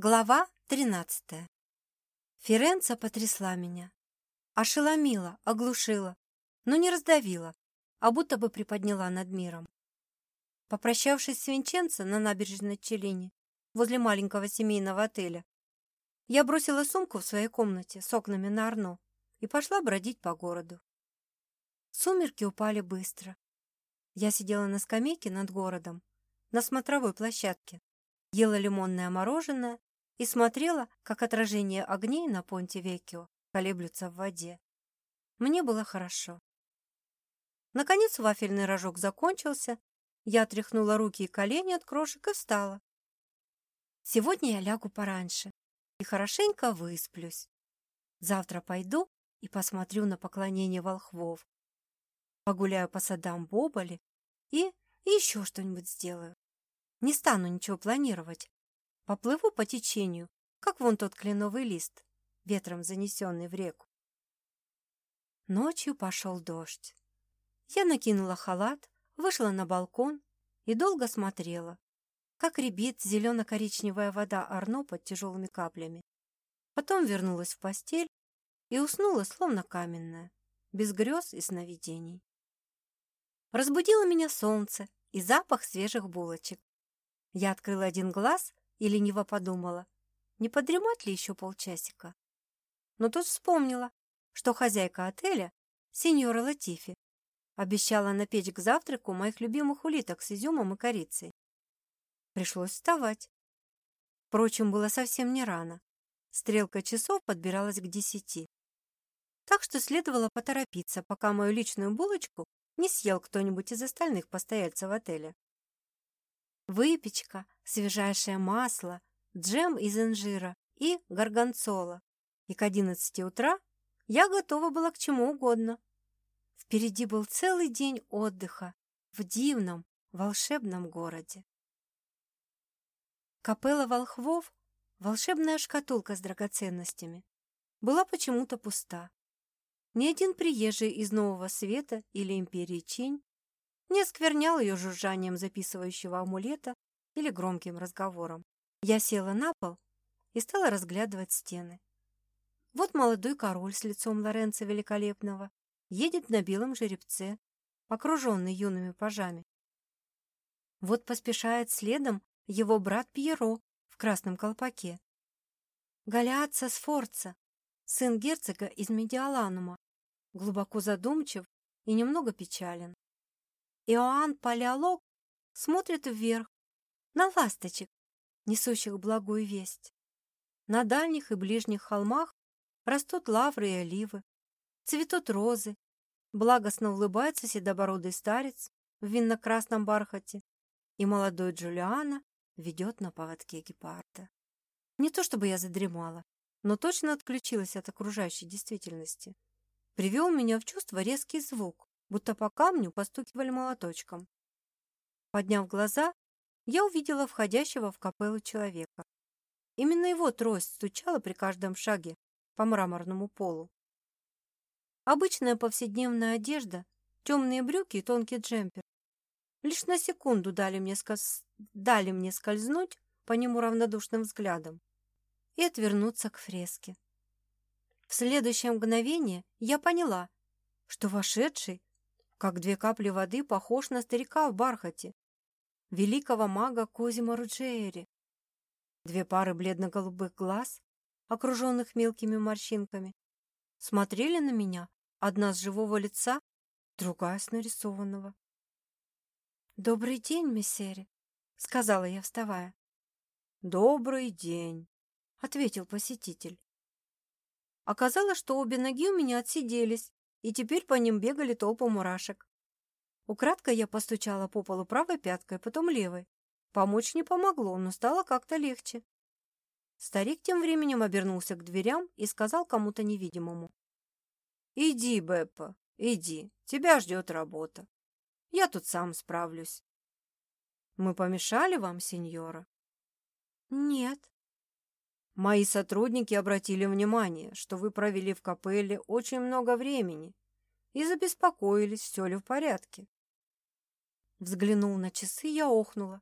Глава 13. Ференца потрясла меня. Ошеломила, оглушила, но не раздавила, а будто бы приподняла над миром. Попрощавшись с Винченцо на набережной Челини, возле маленького семейного отеля, я бросила сумку в своей комнате с окнами на Арно и пошла бродить по городу. Сумерки упали быстро. Я сидела на скамейке над городом, на смотровой площадке, ела лимонное мороженое и смотрела, как отражение огней на понте Веккио колеблются в воде. Мне было хорошо. Наконец вафельный рожок закончился, я отряхнула руки и колени от крошек и встала. Сегодня я лягу пораньше и хорошенько высплюсь. Завтра пойду и посмотрю на поклонение волхвов. Погуляю по садам Боболи и, и еще что-нибудь сделаю. Не стану ничего планировать, Поплыву по течению, как вон тот кленовый лист, ветром занесенный в реку. Ночью пошел дождь. Я накинула халат, вышла на балкон и долго смотрела, как рябит зелено-коричневая вода Арно под тяжелыми каплями. Потом вернулась в постель и уснула, словно каменная, без грез и сновидений. Разбудило меня солнце и запах свежих булочек. Я открыла один глаз и лениво подумала, не подремать ли еще полчасика. Но тут вспомнила, что хозяйка отеля, сеньора Латифи, обещала напечь к завтраку моих любимых улиток с изюмом и корицей. Пришлось вставать. Впрочем, было совсем не рано. Стрелка часов подбиралась к десяти. Так что следовало поторопиться, пока мою личную булочку не съел кто-нибудь из остальных постояльцев отеля. Выпечка, свежайшее масло, джем из инжира и горгонцола. И к одиннадцати утра я готова была к чему угодно. Впереди был целый день отдыха в дивном, волшебном городе. Капелла волхвов, волшебная шкатулка с драгоценностями, была почему-то пуста. Ни один приезжий из Нового Света или Империи Чинь не осквернял ее жужжанием записывающего амулета или громким разговором. Я села на пол и стала разглядывать стены. Вот молодой король с лицом Лоренца Великолепного едет на белом жеребце, окруженный юными пажами. Вот поспешает следом его брат Пьеро в красном колпаке. Галиатца Сфорца, сын герцога из Медиаланума, глубоко задумчив и немного печален. Иоанн Палеолог смотрит вверх, на ласточек, несущих благую весть. На дальних и ближних холмах растут лавры и оливы, цветут розы, благостно улыбается седобородый старец в винно-красном бархате, и молодой Джулиана ведет на поводке гепарда. Не то чтобы я задремала, но точно отключилась от окружающей действительности. Привел меня в чувство резкий звук, будто по камню постукивали молоточком. Подняв глаза, я увидела входящего в капеллу человека. Именно его трость стучала при каждом шаге по мраморному полу. Обычная повседневная одежда, темные брюки и тонкий джемпер. Лишь на секунду дали мне, сказ... дали мне скользнуть по нему равнодушным взглядом и отвернуться к фреске. В следующее мгновение я поняла, что вошедший как две капли воды, похож на старика в бархате, великого мага Козима Руджери. Две пары бледно-голубых глаз, окруженных мелкими морщинками, смотрели на меня, одна с живого лица, другая с нарисованного. «Добрый день, мессери», — сказала я, вставая. «Добрый день», — ответил посетитель. Оказалось, что обе ноги у меня отсиделись, и теперь по ним бегали толпы мурашек. Украдкой я постучала по полу правой пяткой, потом левой. Помочь не помогло, но стало как-то легче. Старик тем временем обернулся к дверям и сказал кому-то невидимому. «Иди, Беппа, иди, тебя ждет работа. Я тут сам справлюсь». «Мы помешали вам, сеньора?» «Нет», Мои сотрудники обратили внимание, что вы провели в капелле очень много времени и забеспокоились, все ли в порядке. Взглянул на часы, я охнула.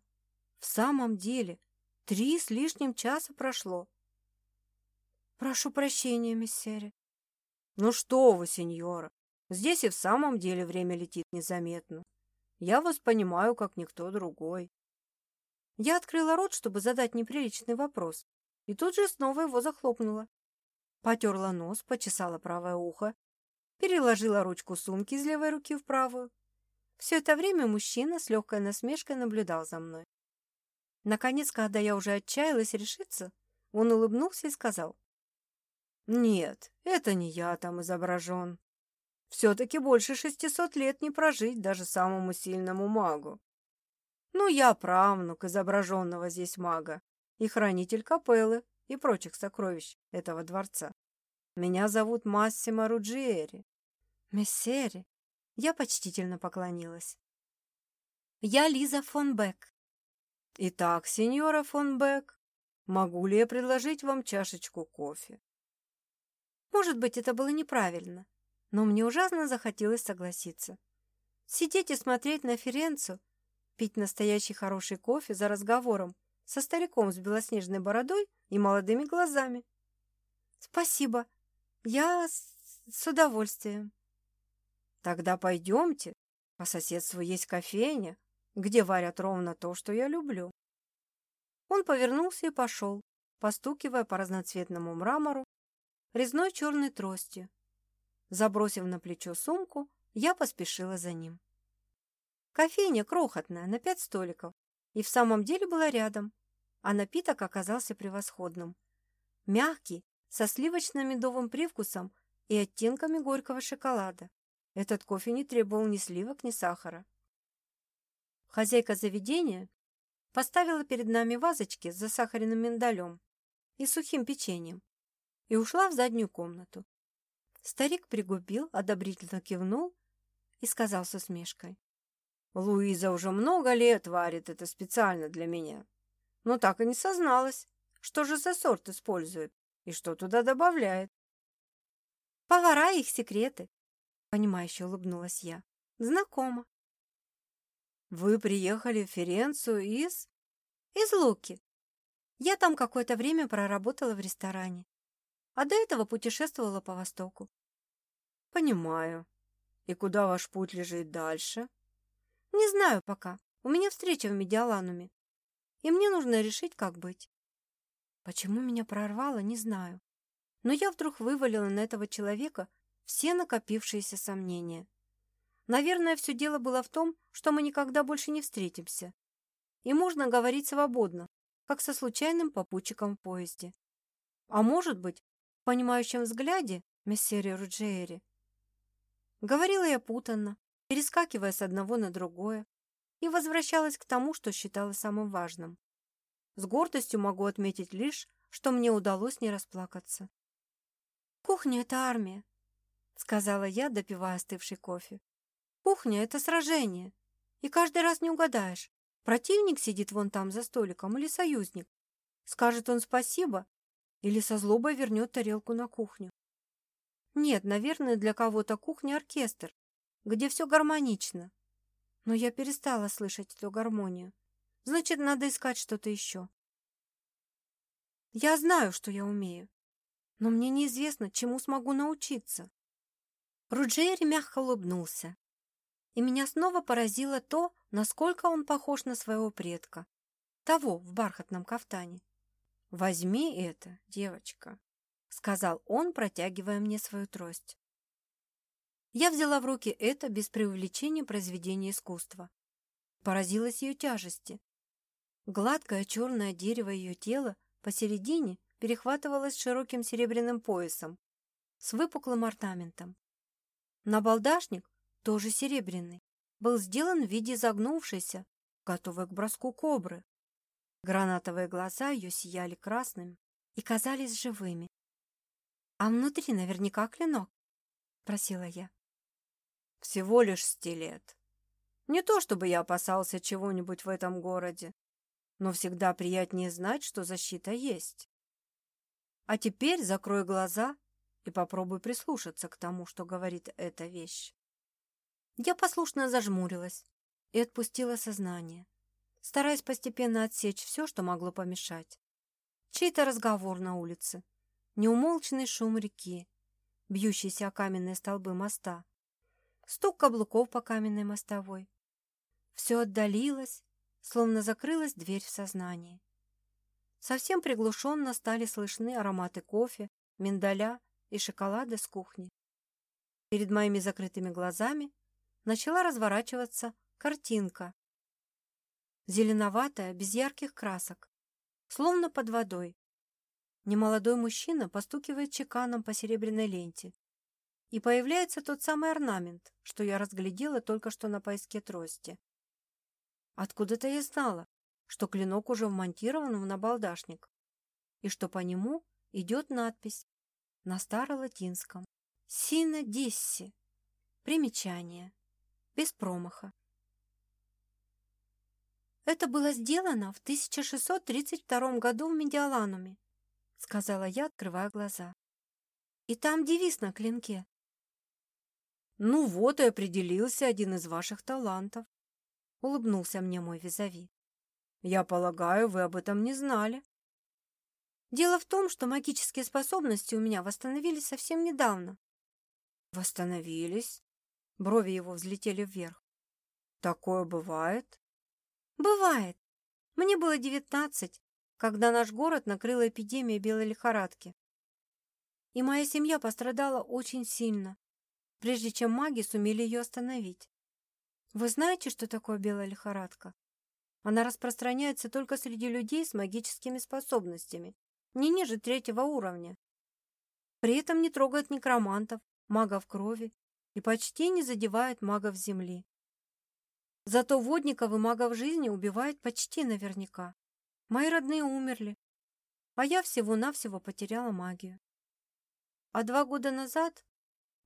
В самом деле, Три с лишним часа прошло. Прошу прощения, миссери. Ну что вы, сеньора, здесь и в самом деле время летит незаметно. Я вас понимаю, как никто другой. Я открыла рот, чтобы задать неприличный вопрос, и тут же снова его захлопнула. Потерла нос, почесала правое ухо, переложила ручку сумки из левой руки в правую. Все это время мужчина с легкой насмешкой наблюдал за мной. Наконец, когда я уже отчаялась решиться, он улыбнулся и сказал. «Нет, это не я там изображен. Все-таки больше шестисот лет не прожить даже самому сильному магу. Ну, я правнук изображенного здесь мага и хранитель капеллы и прочих сокровищ этого дворца. Меня зовут Массимо Руджиери. Мессери. Я почтительно поклонилась. Я Лиза фон Бек. Итак, сеньора фон Бек, могу ли я предложить вам чашечку кофе? Может быть, это было неправильно, но мне ужасно захотелось согласиться. Сидеть и смотреть на Ференцу, пить настоящий хороший кофе за разговором со стариком с белоснежной бородой и молодыми глазами. Спасибо, я с, с удовольствием. Тогда пойдемте, по соседству есть кофейня, где варят ровно то, что я люблю. Он повернулся и пошел, постукивая по разноцветному мрамору резной черной тростью. Забросив на плечо сумку, я поспешила за ним. Кофейня крохотная, на пять столиков, и в самом деле была рядом, а напиток оказался превосходным. Мягкий, со сливочно-медовым привкусом и оттенками горького шоколада. Этот кофе не требовал ни сливок, ни сахара. Хозяйка заведения поставила перед нами вазочки с засахаренным миндалем и сухим печеньем, и ушла в заднюю комнату. Старик пригубил, одобрительно кивнул и сказал с усмешкой. «Луиза уже много лет варит это специально для меня, но так и не созналась, что же за сорт использует и что туда добавляет». «Повара их секреты», — понимающе улыбнулась я. «Знакомо». «Вы приехали в Ференцию из...» «Из Луки. Я там какое-то время проработала в ресторане а до этого путешествовала по Востоку. Понимаю. И куда ваш путь лежит дальше? Не знаю пока. У меня встреча в Медиалануме. И мне нужно решить, как быть. Почему меня прорвало, не знаю. Но я вдруг вывалила на этого человека все накопившиеся сомнения. Наверное, все дело было в том, что мы никогда больше не встретимся. И можно говорить свободно, как со случайным попутчиком в поезде. А может быть, понимающем взгляде мессере Руджиери. Говорила я путанно, перескакивая с одного на другое, и возвращалась к тому, что считала самым важным. С гордостью могу отметить лишь, что мне удалось не расплакаться. «Кухня — это армия», — сказала я, допивая остывший кофе. «Кухня — это сражение, и каждый раз не угадаешь, противник сидит вон там за столиком или союзник. Скажет он спасибо, или со злобой вернет тарелку на кухню. Нет, наверное, для кого-то кухня оркестр, где все гармонично. Но я перестала слышать эту гармонию. Значит, надо искать что-то еще. Я знаю, что я умею, но мне неизвестно, чему смогу научиться. Руджери мягко улыбнулся, и меня снова поразило то, насколько он похож на своего предка, того в бархатном кафтане. «Возьми это, девочка», — сказал он, протягивая мне свою трость. Я взяла в руки это без преувеличения произведение искусства. Поразилась ее тяжести. Гладкое черное дерево ее тела посередине перехватывалось широким серебряным поясом с выпуклым орнаментом. Набалдашник, тоже серебряный, был сделан в виде загнувшейся, готовой к броску кобры. Гранатовые глаза ее сияли красным и казались живыми. «А внутри наверняка клинок?» — просила я. «Всего лишь стилет. Не то чтобы я опасался чего-нибудь в этом городе, но всегда приятнее знать, что защита есть. А теперь закрой глаза и попробуй прислушаться к тому, что говорит эта вещь». Я послушно зажмурилась и отпустила сознание. стараясь постепенно отсечь все, что могло помешать. Чей-то разговор на улице, неумолчный шум реки, бьющиеся о каменные столбы моста, стук каблуков по каменной мостовой. Все отдалилось, словно закрылась дверь в сознании. Совсем приглушенно стали слышны ароматы кофе, миндаля и шоколада с кухни. Перед моими закрытыми глазами начала разворачиваться картинка. Зеленоватая, без ярких красок, словно под водой. Немолодой мужчина постукивает чеканом по серебряной ленте. И появляется тот самый орнамент, что я разглядела только что на поиске трости. Откуда-то я знала, что клинок уже вмонтирован в набалдашник, и что по нему идет надпись на старолатинском «Сина Дисси». Примечание. Без промаха. Это было сделано в 1632 году в Медиалануме, сказала я, открывая глаза. И там девиз на клинке. Ну вот и определился один из ваших талантов, улыбнулся мне мой визави. Я полагаю, вы об этом не знали. Дело в том, что магические способности у меня восстановились совсем недавно. Восстановились? Брови его взлетели вверх. Такое бывает? Бывает. Мне было девятнадцать, когда наш город накрыла эпидемия белой лихорадки. И моя семья пострадала очень сильно, прежде чем маги сумели ее остановить. Вы знаете, что такое белая лихорадка? Она распространяется только среди людей с магическими способностями, не ниже третьего уровня. При этом не трогает некромантов, магов крови и почти не задевает магов земли. Зато водников и магов жизни убивают почти наверняка. Мои родные умерли, а я всего-навсего потеряла магию. А два года назад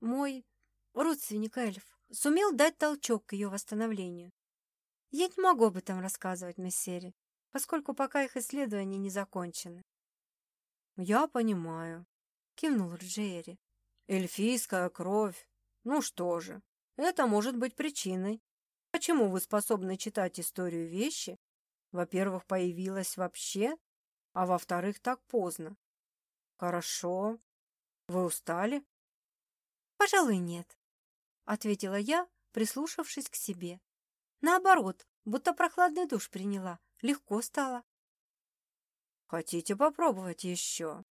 мой родственник эльф сумел дать толчок к ее восстановлению. Я не могу об этом рассказывать мессере, поскольку пока их исследования не закончены. «Я понимаю», — кивнул Рджери. «Эльфийская кровь. Ну что же, это может быть причиной, Почему вы способны читать историю вещи? Во-первых, появилась вообще, а во-вторых, так поздно. Хорошо. Вы устали? Пожалуй, нет, ответила я, прислушавшись к себе. Наоборот, будто прохладный душ приняла, легко стало. Хотите попробовать еще?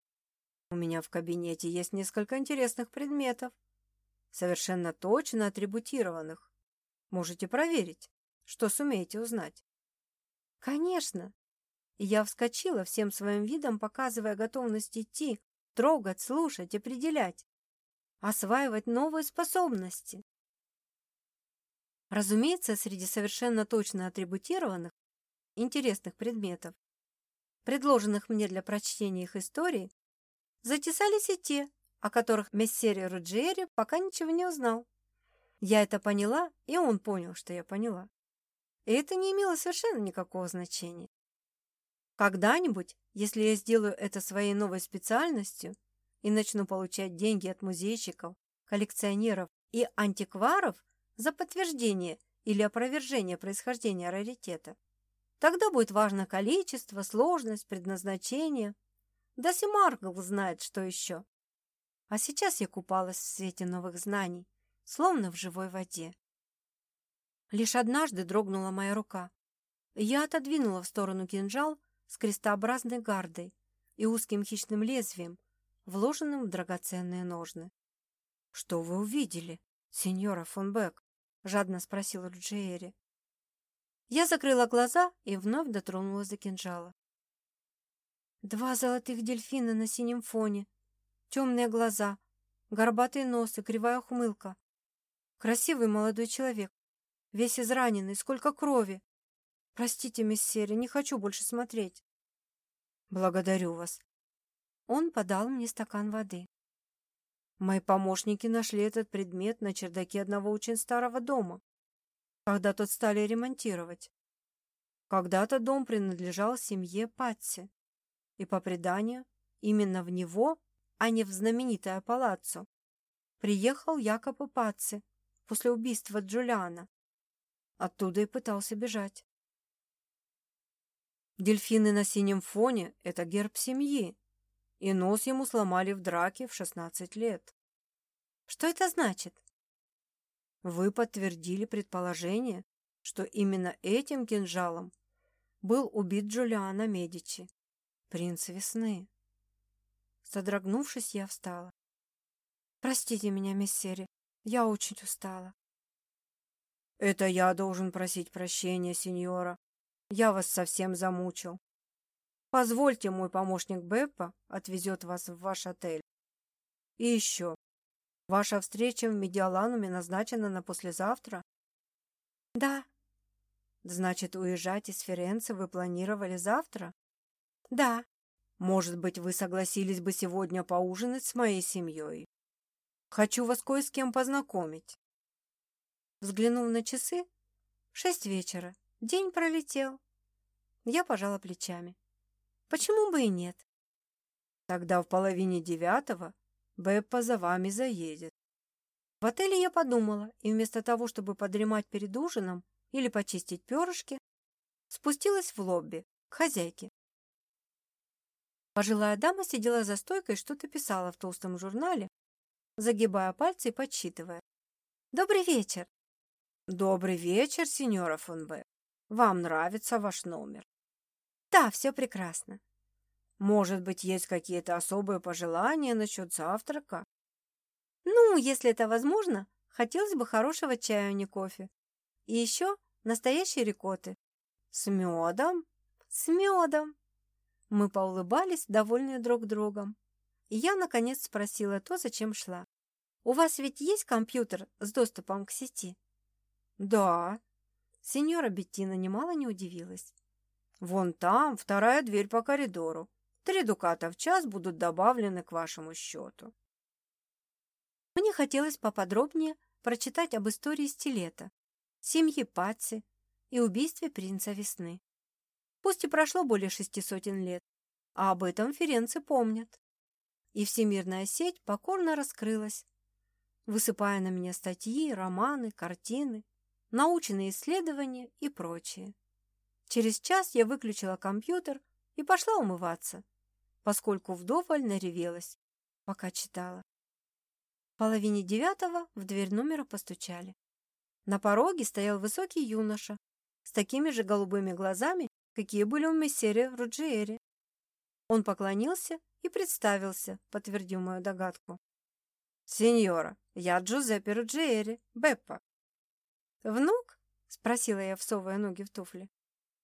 У меня в кабинете есть несколько интересных предметов, совершенно точно атрибутированных. Можете проверить, что сумеете узнать. Конечно. Я вскочила всем своим видом, показывая готовность идти, трогать, слушать, определять, осваивать новые способности. Разумеется, среди совершенно точно атрибутированных, интересных предметов, предложенных мне для прочтения их истории, затесались и те, о которых мессере Руджери пока ничего не узнал. Я это поняла, и он понял, что я поняла. И это не имело совершенно никакого значения. Когда-нибудь, если я сделаю это своей новой специальностью и начну получать деньги от музейщиков, коллекционеров и антикваров за подтверждение или опровержение происхождения раритета, тогда будет важно количество, сложность, предназначение. Да Семаргл знает, что еще. А сейчас я купалась в свете новых знаний, словно в живой воде. Лишь однажды дрогнула моя рука. Я отодвинула в сторону кинжал с крестообразной гардой и узким хищным лезвием, вложенным в драгоценные ножны. — Что вы увидели, сеньора фон Бек? — жадно спросила Руджиэри. Я закрыла глаза и вновь дотронулась до кинжала. Два золотых дельфина на синем фоне, темные глаза, горбатый нос и кривая ухмылка. Красивый молодой человек, весь израненный, сколько крови. Простите, мессери, не хочу больше смотреть. Благодарю вас. Он подал мне стакан воды. Мои помощники нашли этот предмет на чердаке одного очень старого дома, когда тот стали ремонтировать. Когда-то дом принадлежал семье Патси, и по преданию именно в него, а не в знаменитое палаццо, приехал Якоб Патси, после убийства Джулиана. Оттуда и пытался бежать. Дельфины на синем фоне – это герб семьи, и нос ему сломали в драке в 16 лет. Что это значит? Вы подтвердили предположение, что именно этим кинжалом был убит Джулиано Медичи, принц весны. Содрогнувшись, я встала. «Простите меня, миссери, я очень устала». «Это я должен просить прощения, сеньора. Я вас совсем замучил. Позвольте, мой помощник Беппа отвезет вас в ваш отель. И еще. Ваша встреча в Медиалануме назначена на послезавтра?» «Да». «Значит, уезжать из Ференции вы планировали завтра?» «Да». «Может быть, вы согласились бы сегодня поужинать с моей семьей? Хочу вас кое с кем познакомить». Взглянув на часы, шесть вечера, день пролетел. Я пожала плечами. Почему бы и нет? Тогда в половине девятого Беппа за вами заедет. В отеле я подумала, и вместо того, чтобы подремать перед ужином или почистить перышки, спустилась в лобби к хозяйке. Пожилая дама сидела за стойкой и что-то писала в толстом журнале, загибая пальцы и подсчитывая. «Добрый вечер!» «Добрый вечер, сеньора Б. Вам нравится ваш номер?» «Да, все прекрасно». «Может быть, есть какие-то особые пожелания насчет завтрака?» «Ну, если это возможно, хотелось бы хорошего чая, а не кофе. И еще настоящие рикоты». «С медом?» «С медом». Мы поулыбались, довольные друг другом. И я, наконец, спросила то, зачем шла. «У вас ведь есть компьютер с доступом к сети?» «Да». Сеньора Беттина немало не удивилась. «Вон там вторая дверь по коридору. Три дуката в час будут добавлены к вашему счету». Мне хотелось поподробнее прочитать об истории стилета, семьи Патси и убийстве принца весны. Пусть и прошло более шести сотен лет, а об этом ференцы помнят. И всемирная сеть покорно раскрылась, высыпая на меня статьи, романы, картины, научные исследования и прочее. Через час я выключила компьютер и пошла умываться, поскольку вдоволь наревелась, пока читала. В половине девятого в дверь номера постучали. На пороге стоял высокий юноша с такими же голубыми глазами, какие были у мессерия Руджиери. Он поклонился и представился, подтвердив мою догадку. «Сеньора, я Джузеппе Руджиери, Беппа. «Внук?» — спросила я, всовывая ноги в туфли.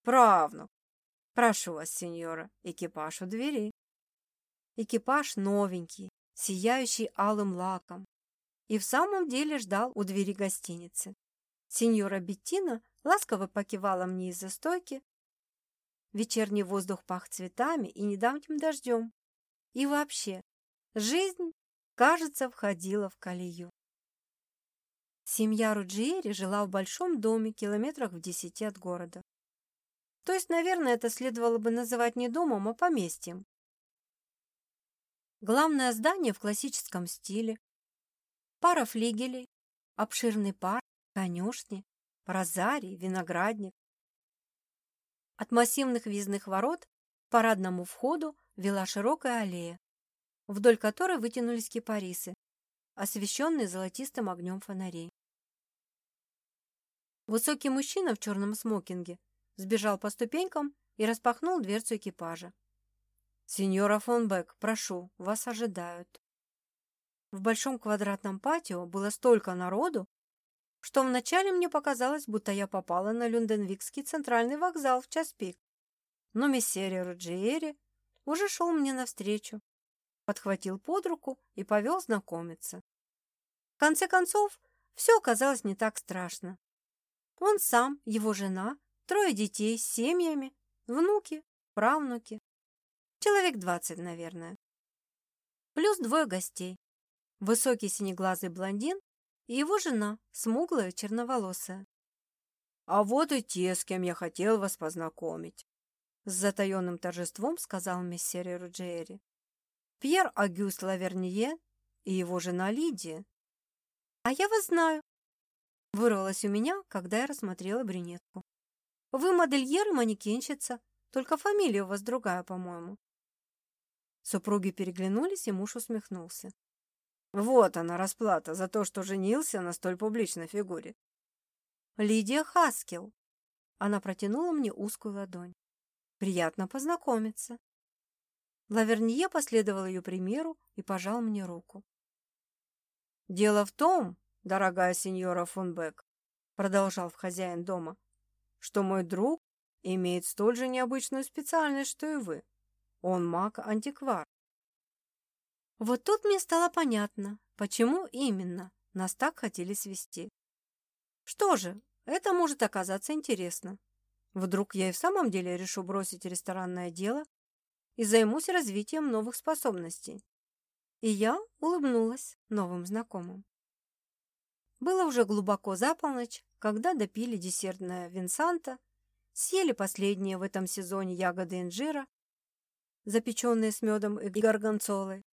«Правнук. Прошу вас, сеньора, экипаж у двери». Экипаж новенький, сияющий алым лаком, и в самом деле ждал у двери гостиницы. Сеньора Беттина ласково покивала мне из-за стойки. Вечерний воздух пах цветами и недавним дождем. И вообще, жизнь, кажется, входила в колею. Семья Руджиери жила в большом доме километрах в десяти от города. То есть, наверное, это следовало бы называть не домом, а поместьем. Главное здание в классическом стиле, пара флигелей, обширный парк, конюшни, розарий, виноградник. От массивных въездных ворот к парадному входу вела широкая аллея, вдоль которой вытянулись кипарисы, освещенные золотистым огнем фонарей. Высокий мужчина в черном смокинге сбежал по ступенькам и распахнул дверцу экипажа. «Сеньора фон Бек, прошу, вас ожидают». В большом квадратном патио было столько народу, что вначале мне показалось, будто я попала на Люнденвикский центральный вокзал в час пик. Но мессерия Руджиери уже шел мне навстречу, подхватил под руку и повел знакомиться. В конце концов, все оказалось не так страшно. Он сам, его жена, трое детей с семьями, внуки, правнуки. Человек двадцать, наверное. Плюс двое гостей. Высокий синеглазый блондин и его жена, смуглая, черноволосая. «А вот и те, с кем я хотел вас познакомить», с затаенным торжеством сказал мессер Руджиери. Пьер Агюст Лавернье и его жена Лидия. «А я вас знаю», вырвалось у меня, когда я рассмотрела брюнетку. «Вы модельер и манекенщица, Только фамилия у вас другая, по-моему. Супруги переглянулись, и муж усмехнулся. Вот она, расплата за то, что женился на столь публичной фигуре. Лидия Хаскел. Она протянула мне узкую ладонь. Приятно познакомиться. Лавернье последовал ее примеру и пожал мне руку. «Дело в том, дорогая сеньора фон Бек, продолжал хозяин дома, что мой друг имеет столь же необычную специальность, что и вы. Он маг-антиквар. Вот тут мне стало понятно, почему именно нас так хотели свести. Что же, это может оказаться интересно. Вдруг я и в самом деле решу бросить ресторанное дело и займусь развитием новых способностей. И я улыбнулась новым знакомым. Было уже глубоко за полночь, когда допили десертное винсанта, съели последние в этом сезоне ягоды инжира, запеченные с медом и горгонцолой,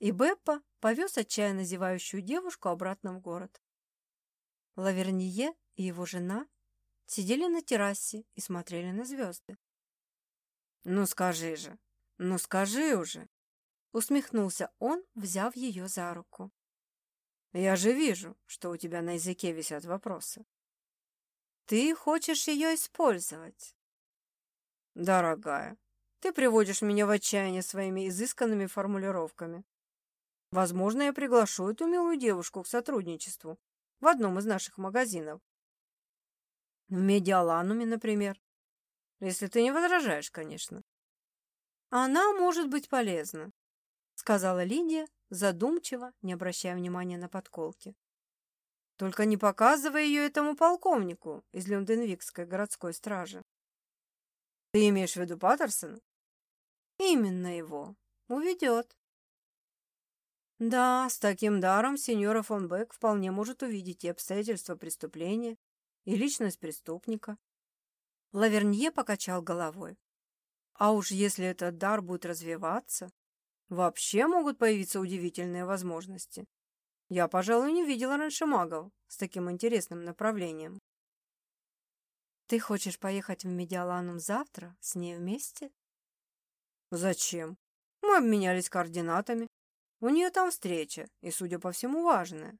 и Беппа повез отчаянно зевающую девушку обратно в город. Лаверние и его жена сидели на террасе и смотрели на звезды. «Ну скажи же, ну скажи уже!» Усмехнулся он, взяв ее за руку. «Я же вижу, что у тебя на языке висят вопросы. Ты хочешь ее использовать?» «Дорогая, ты приводишь меня в отчаяние своими изысканными формулировками. Возможно, я приглашу эту милую девушку к сотрудничеству в одном из наших магазинов. В Медиалануме, например. Если ты не возражаешь, конечно. Она может быть полезна, сказала Лидия, задумчиво, не обращая внимания на подколки. Только не показывай ее этому полковнику из Люнденвикской городской стражи. Ты имеешь в виду Паттерсона? Именно его. Уведет. Да, с таким даром сеньора фон Бек вполне может увидеть и обстоятельства преступления, и личность преступника. Лавернье покачал головой. А уж если этот дар будет развиваться, вообще могут появиться удивительные возможности. Я, пожалуй, не видела раньше магов с таким интересным направлением. Ты хочешь поехать в Медиаланум завтра с ней вместе? Зачем? Мы обменялись координатами. У нее там встреча, и, судя по всему, важная.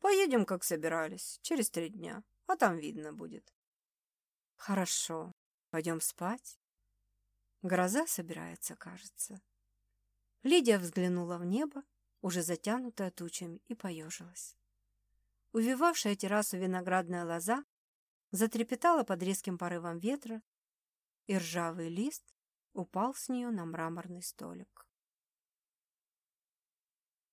Поедем, как собирались, через три дня, а там видно будет. Хорошо, пойдем спать. Гроза собирается, кажется. Лидия взглянула в небо, уже затянутое тучами, и поежилась. Увивавшая террасу виноградная лоза затрепетала под резким порывом ветра, и ржавый лист упал с нее на мраморный столик.